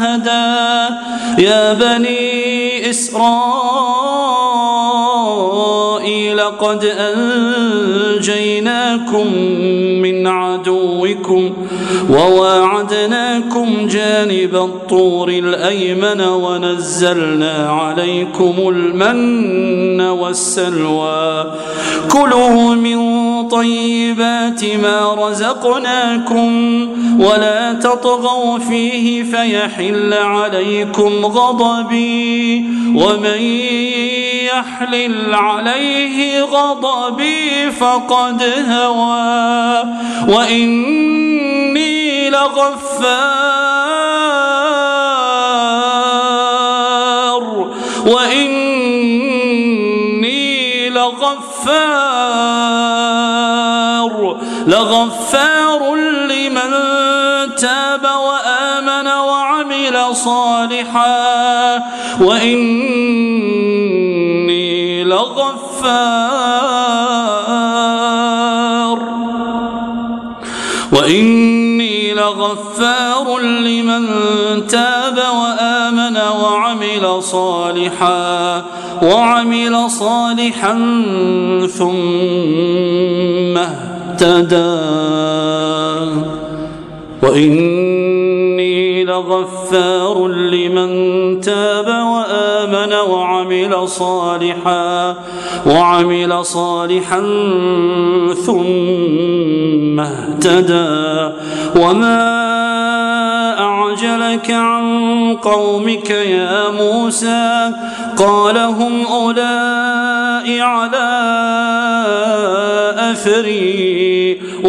هدى. يا بني إسرائيل قد أنجيناكم من عدوكم وواعدناكم جانب الطور الأيمن ونزلنا عليكم المن والسلوى. كلوا من طيبات ما رزقناكم ولا تطغوا فيه فيحل عليكم غضبي ومن يحلل عليه غضبي فقد هوى وإني لغفار وإني لغفار صالحا وإني لغفار وإني لغفار لمن تاب وآمن وعمل صالحا وعمل صالحا ثم اهتدى. وإني لغفار لمن تاب وآمن وعمل صالحا وعمل صالحا ثم اهتدى. وما أعجلك عن قومك يا موسى؟ قال هم أولئك على أثري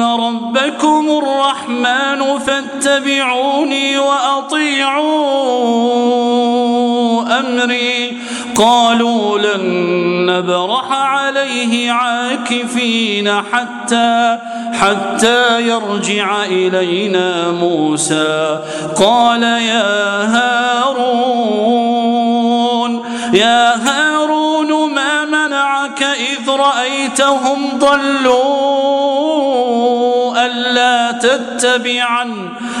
ربكم الرحمن فاتبعوني وأطيعوا أمري قالوا لن نبرح عليه عاكفين حتى حتى يرجع إلينا موسى قال يا هارون يا هارون ما منعك إذ رأيتهم ضلوا ألا تتبعا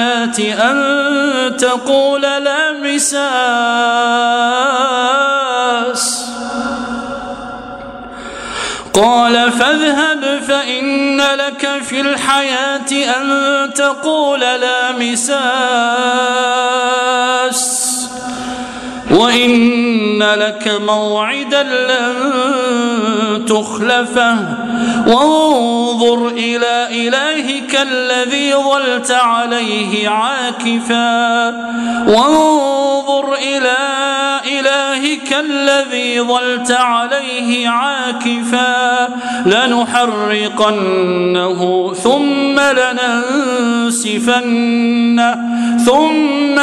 الحياة أن تقول لا مساس قال فاذهب فإن لك في الحياة أن تقول لا مساس وإن لك موعدا لن تخلفه. وانظر إلى إلهك الذي ظلت عليه عاكفا. وانظر إلى إلهك الذي ظلت عليه عاكفا. لنحرقنه ثم لننسفنه. ثم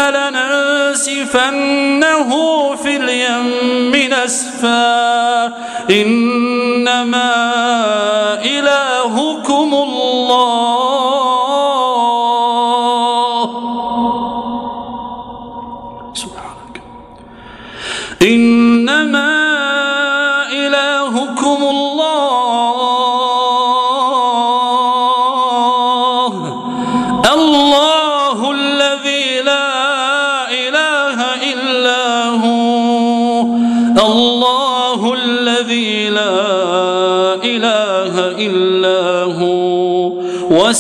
لننسفنه في اليم نسفا إنما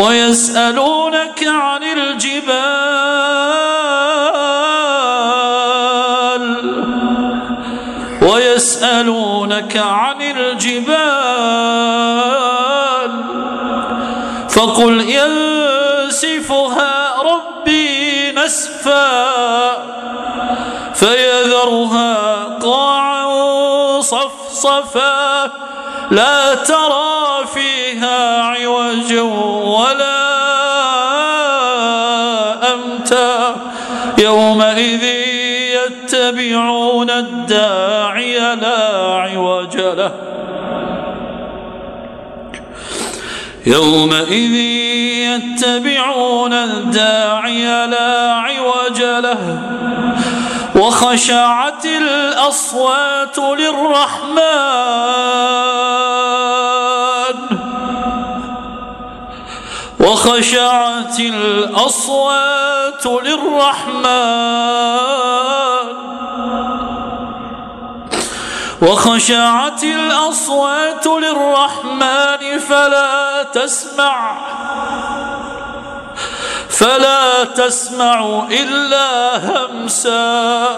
ويسألونك عن الجبال ويسألونك عن الجبال فقل ينسفها ربي نسفا فيذرها قاعا صفصفا لا ترى فيها عوجا يومئذ يتبعون الداعي لا عوج له. يومئذ يتبعون الداعي لا عوج له. وخشعت الأصوات للرحمن. وخشعت الأصوات للرحمن. وخشعت الأصوات للرحمن فلا تسمع. فلا تسمع إلا همسا.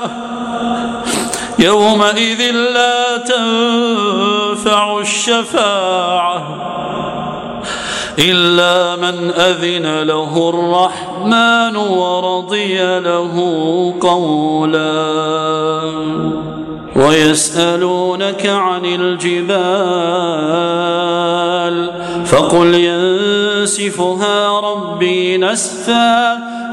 يومئذ لا تنفع الشفاعة. إلا من أذن له الرحمن ورضي له قولا. ويسألونك عن الجبال فقل ينسفها ربي نسفا.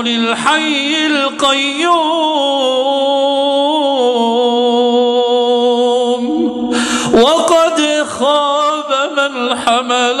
الوجوه للحي القيوم. وقد خاب من حمل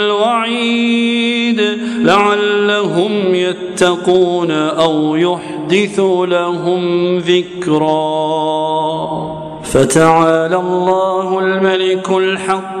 الوعيد لعلهم يتقون أو يحدث لهم ذكرا فتعالى الله الملك الحق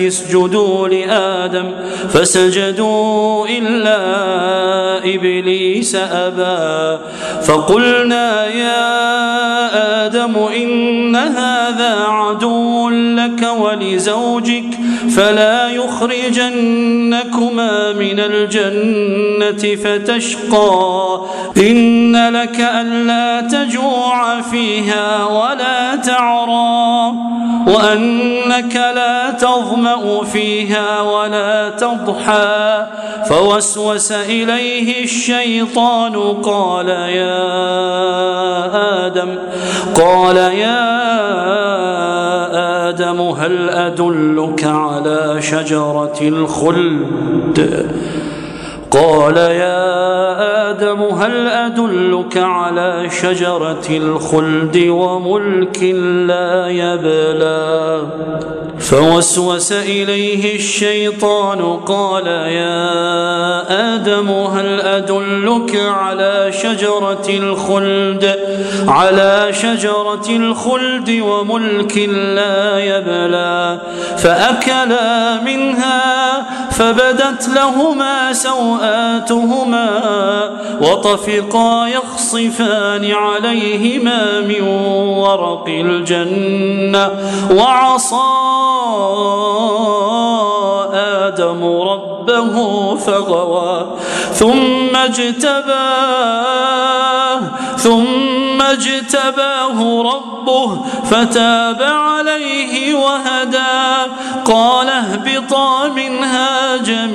اسجدوا لآدم فسجدوا إلا إبليس أبى. فقلنا يا آدم إن هذا عدو لك ولزوجك فلا يخرجنكما من الجنة فتشقى. إن لك ألا تجوع فيها ولا تعرى وأنك لا تظمأ فيها ولا تضحى. فوسوس إليه الشيطان قال يا آدم قال يا آدم هل أدلك على شجرة الخلد. قال يا آدم هل أدلك على شجرة الخلد وملك لا يبلى؟ فوسوس إليه الشيطان قال يا آدم هل أدلك على شجرة الخلد؟ على شجرة الخلد وملك لا يبلى فأكلا منها فبدت لهما سوآتهما وطفقا يخصفان عليهما من ورق الجنة وعصا آدم ربه فغوى ثم اجتباه ثم اجتباه ربه فتاب عليه وهدى قال اهبطا منها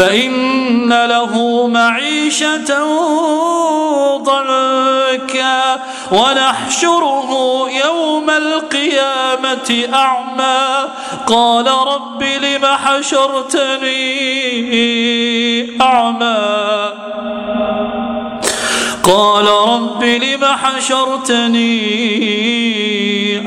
فإن له معيشة ضنكا ونحشره يوم القيامة أعمى. قال رب لم حشرتني أعمى؟ قال رب لم حشرتني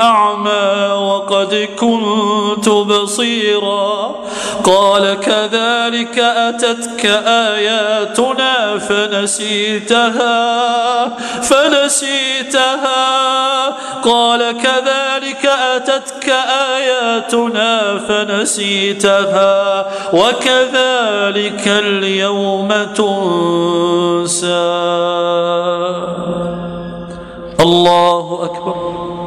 أعمى وقد كنت بصيرا؟ قال كذلك أتتك آياتنا فنسيتها فنسيتها. قال كذلك أتتك آياتنا فنسيتها وكذلك اليوم تنسى. الله أكبر.